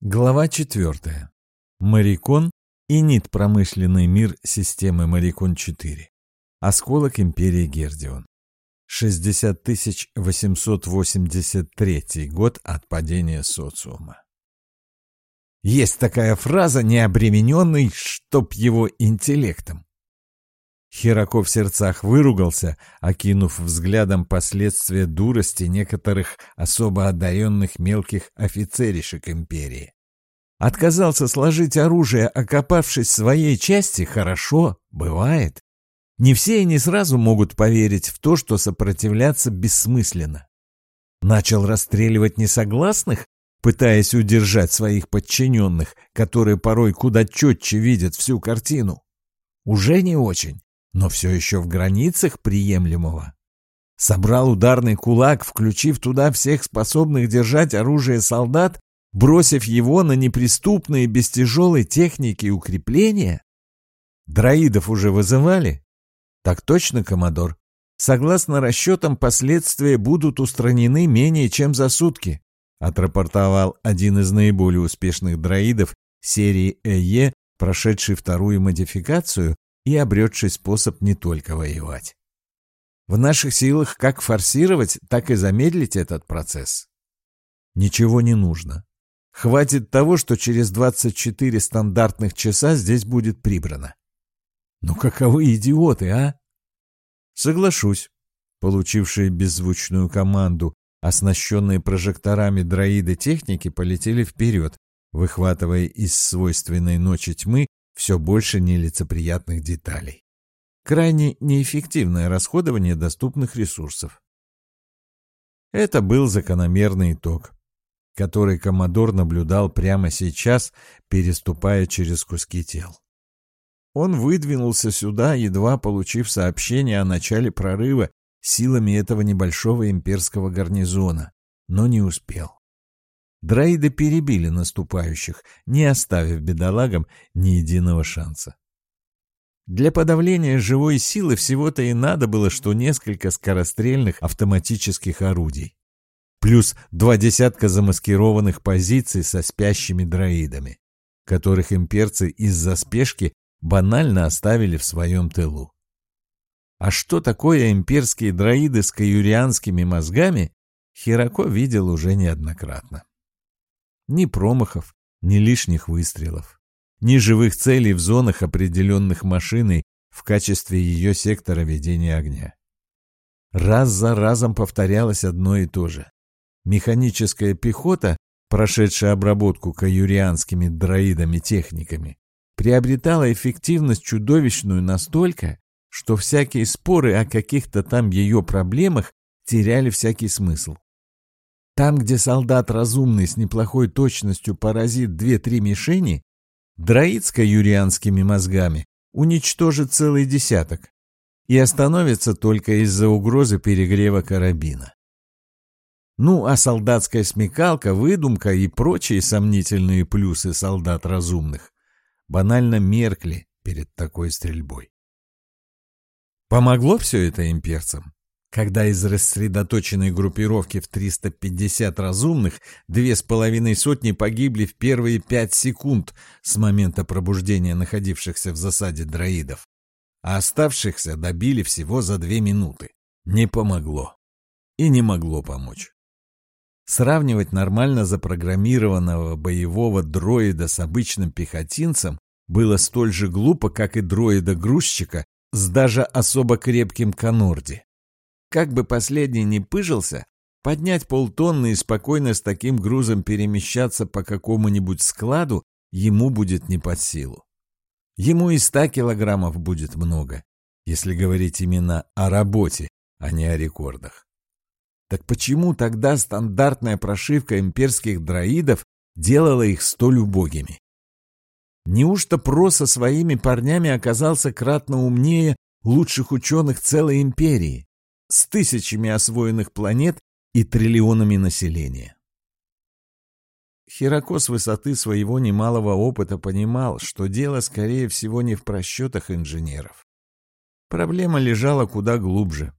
Глава 4. Марикон и нит промышленный мир системы Марикон-4. Осколок империи Гердион. 60 883 год от падения социума. Есть такая фраза «необремененный, чтоб его интеллектом». Хирако в сердцах выругался, окинув взглядом последствия дурости некоторых особо одаренных мелких офицеришек империи. Отказался сложить оружие, окопавшись в своей части, хорошо, бывает. Не все и не сразу могут поверить в то, что сопротивляться бессмысленно. Начал расстреливать несогласных, пытаясь удержать своих подчиненных, которые порой куда четче видят всю картину. Уже не очень но все еще в границах приемлемого. Собрал ударный кулак, включив туда всех способных держать оружие солдат, бросив его на неприступные без тяжелой техники укрепления? Дроидов уже вызывали? Так точно, коммодор. Согласно расчетам, последствия будут устранены менее чем за сутки, отрапортовал один из наиболее успешных дроидов серии ЭЕ, прошедший вторую модификацию и обретший способ не только воевать. В наших силах как форсировать, так и замедлить этот процесс. Ничего не нужно. Хватит того, что через 24 стандартных часа здесь будет прибрано. Ну каковы идиоты, а? Соглашусь. Получившие беззвучную команду, оснащенные прожекторами дроиды техники полетели вперед, выхватывая из свойственной ночи тьмы все больше нелицеприятных деталей. Крайне неэффективное расходование доступных ресурсов. Это был закономерный итог, который Коммодор наблюдал прямо сейчас, переступая через куски тел. Он выдвинулся сюда, едва получив сообщение о начале прорыва силами этого небольшого имперского гарнизона, но не успел. Дроиды перебили наступающих, не оставив бедолагам ни единого шанса. Для подавления живой силы всего-то и надо было, что несколько скорострельных автоматических орудий. Плюс два десятка замаскированных позиций со спящими дроидами, которых имперцы из-за спешки банально оставили в своем тылу. А что такое имперские дроиды с каюрианскими мозгами, Хирако видел уже неоднократно. Ни промахов, ни лишних выстрелов, ни живых целей в зонах, определенных машиной в качестве ее сектора ведения огня. Раз за разом повторялось одно и то же. Механическая пехота, прошедшая обработку каюрианскими дроидами-техниками, приобретала эффективность чудовищную настолько, что всякие споры о каких-то там ее проблемах теряли всякий смысл. Там, где солдат разумный с неплохой точностью поразит две-три мишени, дроид юрианскими мозгами уничтожит целый десяток и остановится только из-за угрозы перегрева карабина. Ну, а солдатская смекалка, выдумка и прочие сомнительные плюсы солдат разумных банально меркли перед такой стрельбой. Помогло все это имперцам? Когда из рассредоточенной группировки в 350 разумных две с половиной сотни погибли в первые пять секунд с момента пробуждения находившихся в засаде дроидов, а оставшихся добили всего за две минуты. Не помогло. И не могло помочь. Сравнивать нормально запрограммированного боевого дроида с обычным пехотинцем было столь же глупо, как и дроида-грузчика с даже особо крепким канорди. Как бы последний не пыжился, поднять полтонны и спокойно с таким грузом перемещаться по какому-нибудь складу ему будет не под силу. Ему и ста килограммов будет много, если говорить именно о работе, а не о рекордах. Так почему тогда стандартная прошивка имперских дроидов делала их столь убогими? Неужто Про со своими парнями оказался кратно умнее лучших ученых целой империи? С тысячами освоенных планет и триллионами населения. Хирако с высоты своего немалого опыта понимал, что дело, скорее всего, не в просчетах инженеров. Проблема лежала куда глубже.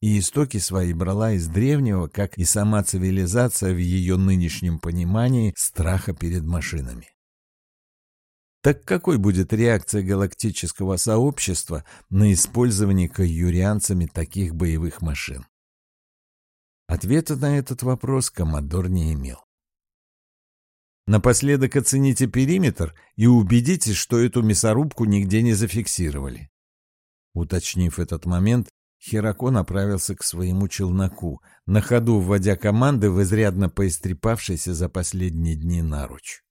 и истоки свои брала из древнего, как и сама цивилизация в ее нынешнем понимании, страха перед машинами. Так какой будет реакция галактического сообщества на использование каюрианцами таких боевых машин? Ответа на этот вопрос Коммодор не имел. Напоследок оцените периметр и убедитесь, что эту мясорубку нигде не зафиксировали. Уточнив этот момент, Херако направился к своему челноку, на ходу вводя команды в изрядно поистрепавшийся за последние дни наруч.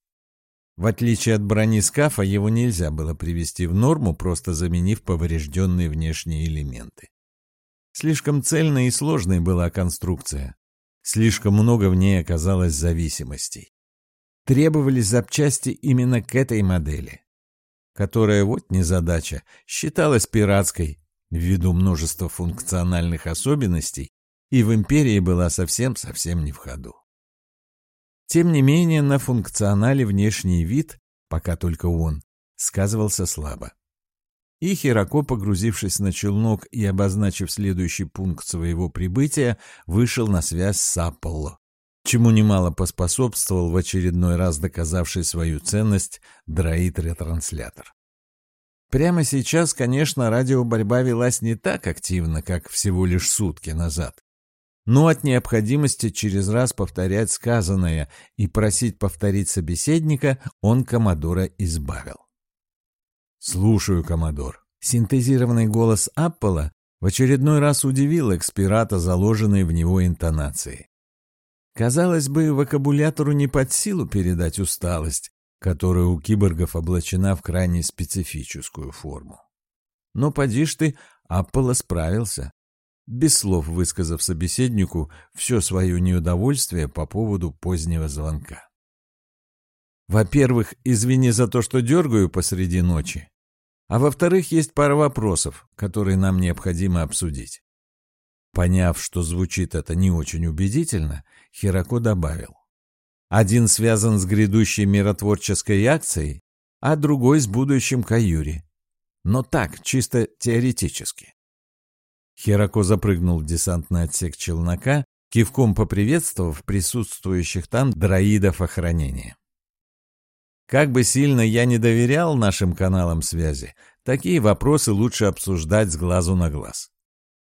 В отличие от брони скафа, его нельзя было привести в норму, просто заменив поврежденные внешние элементы. Слишком цельной и сложной была конструкция. Слишком много в ней оказалось зависимостей. Требовались запчасти именно к этой модели, которая, вот незадача, считалась пиратской ввиду множества функциональных особенностей и в империи была совсем-совсем не в ходу. Тем не менее, на функционале внешний вид, пока только он, сказывался слабо. И Херако, погрузившись на челнок и обозначив следующий пункт своего прибытия, вышел на связь с Аполло, чему немало поспособствовал в очередной раз доказавший свою ценность дроид-ретранслятор. Прямо сейчас, конечно, радиоборьба велась не так активно, как всего лишь сутки назад. Но от необходимости через раз повторять сказанное и просить повторить собеседника он Комодора избавил. «Слушаю, Комодор». Синтезированный голос Аппола в очередной раз удивил экспирата, заложенной в него интонацией. Казалось бы, вокабулятору не под силу передать усталость, которая у киборгов облачена в крайне специфическую форму. Но поди ж ты, Апполо справился, без слов высказав собеседнику все свое неудовольствие по поводу позднего звонка. Во-первых, извини за то, что дергаю посреди ночи. А во-вторых, есть пара вопросов, которые нам необходимо обсудить. Поняв, что звучит это не очень убедительно, Хирако добавил. Один связан с грядущей миротворческой акцией, а другой с будущим Каюри. Но так, чисто теоретически. Херако запрыгнул в десантный отсек челнока, кивком поприветствовав присутствующих там дроидов охранения. Как бы сильно я не доверял нашим каналам связи, такие вопросы лучше обсуждать с глазу на глаз.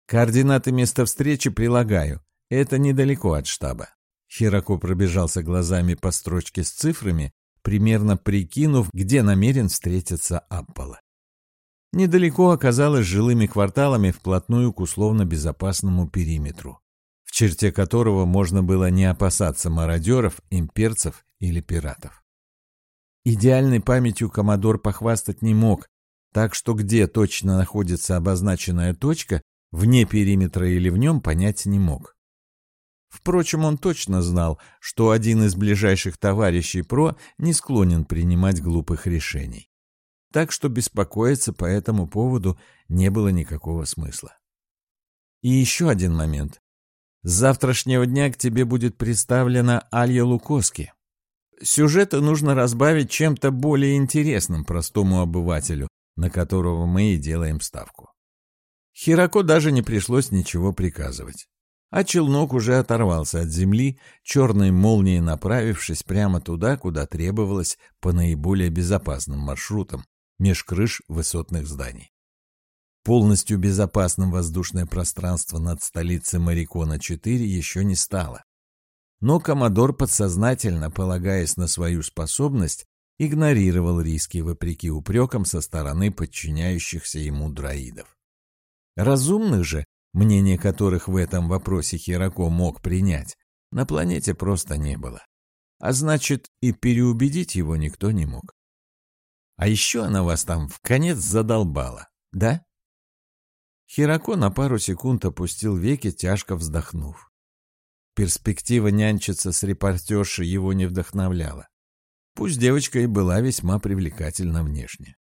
Координаты места встречи прилагаю, это недалеко от штаба. Хирако пробежался глазами по строчке с цифрами, примерно прикинув, где намерен встретиться Аппола. Недалеко оказалось жилыми кварталами вплотную к условно-безопасному периметру, в черте которого можно было не опасаться мародеров, имперцев или пиратов. Идеальной памятью Комодор похвастать не мог, так что где точно находится обозначенная точка, вне периметра или в нем понять не мог. Впрочем, он точно знал, что один из ближайших товарищей ПРО не склонен принимать глупых решений. Так что беспокоиться по этому поводу не было никакого смысла. И еще один момент. С завтрашнего дня к тебе будет представлена Алья Лукоски. Сюжеты нужно разбавить чем-то более интересным простому обывателю, на которого мы и делаем ставку. Хирако даже не пришлось ничего приказывать а челнок уже оторвался от земли, черной молнией направившись прямо туда, куда требовалось по наиболее безопасным маршрутам, меж крыш высотных зданий. Полностью безопасным воздушное пространство над столицей Марикона-4 еще не стало. Но Комодор подсознательно, полагаясь на свою способность, игнорировал риски вопреки упрекам со стороны подчиняющихся ему дроидов. Разумных же мнение которых в этом вопросе Херако мог принять, на планете просто не было. А значит, и переубедить его никто не мог. А еще она вас там в конец задолбала, да? Херако на пару секунд опустил веки, тяжко вздохнув. Перспектива нянчиться с репортершей его не вдохновляла. Пусть девочка и была весьма привлекательна внешне.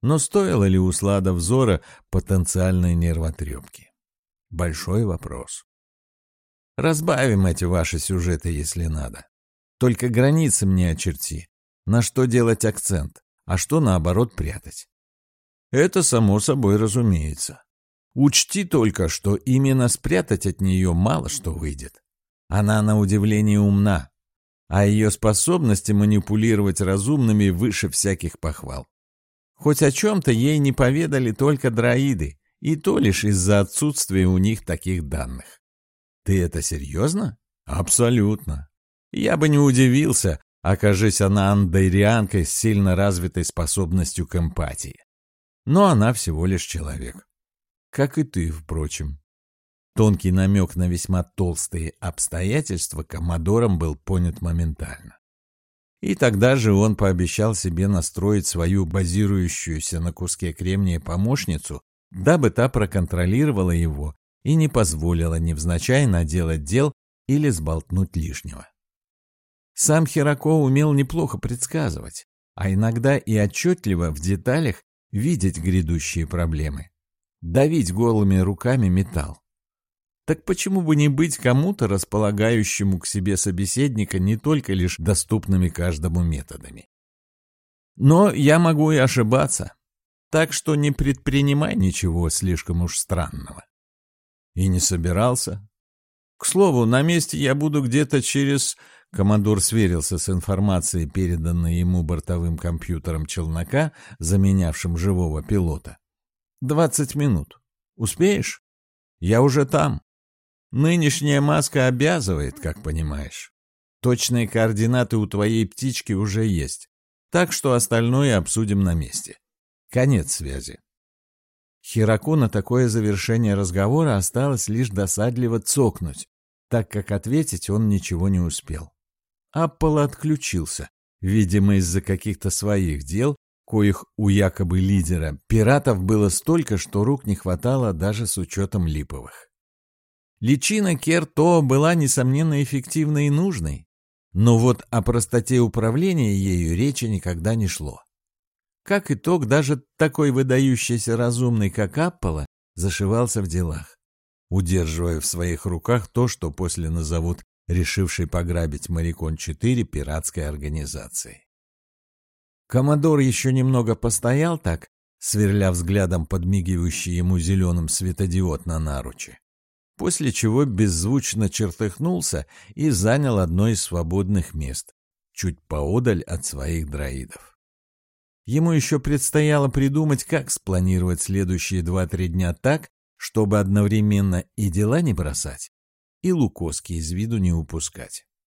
Но стоило ли у Слада взора потенциальной нервотрепки? Большой вопрос. Разбавим эти ваши сюжеты, если надо. Только границы мне очерти. На что делать акцент, а что, наоборот, прятать. Это само собой разумеется. Учти только, что именно спрятать от нее мало что выйдет. Она на удивление умна, а ее способности манипулировать разумными выше всяких похвал. Хоть о чем-то ей не поведали только дроиды, и то лишь из-за отсутствия у них таких данных. Ты это серьезно? Абсолютно. Я бы не удивился, окажись она андайрианкой с сильно развитой способностью к эмпатии. Но она всего лишь человек. Как и ты, впрочем. Тонкий намек на весьма толстые обстоятельства Коммодором был понят моментально. И тогда же он пообещал себе настроить свою базирующуюся на куске кремния помощницу, дабы та проконтролировала его и не позволила невзначай наделать дел или сболтнуть лишнего. Сам Хирако умел неплохо предсказывать, а иногда и отчетливо в деталях видеть грядущие проблемы. Давить голыми руками металл. Так почему бы не быть кому-то, располагающему к себе собеседника не только лишь доступными каждому методами? Но я могу и ошибаться, так что не предпринимай ничего слишком уж странного. И не собирался. К слову, на месте я буду где-то через... Коммодор сверился с информацией, переданной ему бортовым компьютером челнока, заменявшим живого пилота. «Двадцать минут. Успеешь? Я уже там. Нынешняя маска обязывает, как понимаешь. Точные координаты у твоей птички уже есть, так что остальное обсудим на месте. Конец связи». Хираку на такое завершение разговора осталось лишь досадливо цокнуть, так как ответить он ничего не успел. Аппол отключился, видимо, из-за каких-то своих дел, коих у якобы лидера пиратов было столько, что рук не хватало даже с учетом липовых. Личина Керто была, несомненно, эффективной и нужной, но вот о простоте управления ею речи никогда не шло. Как итог, даже такой выдающийся разумный, как Аппола, зашивался в делах, удерживая в своих руках то, что после назовут решившей пограбить Марикон-4 пиратской организацией. Коммодор еще немного постоял так, сверля взглядом подмигивающий ему зеленым светодиод на наруче, после чего беззвучно чертыхнулся и занял одно из свободных мест, чуть поодаль от своих дроидов. Ему еще предстояло придумать, как спланировать следующие два-три дня так, чтобы одновременно и дела не бросать, и Лукоски из виду не упускать.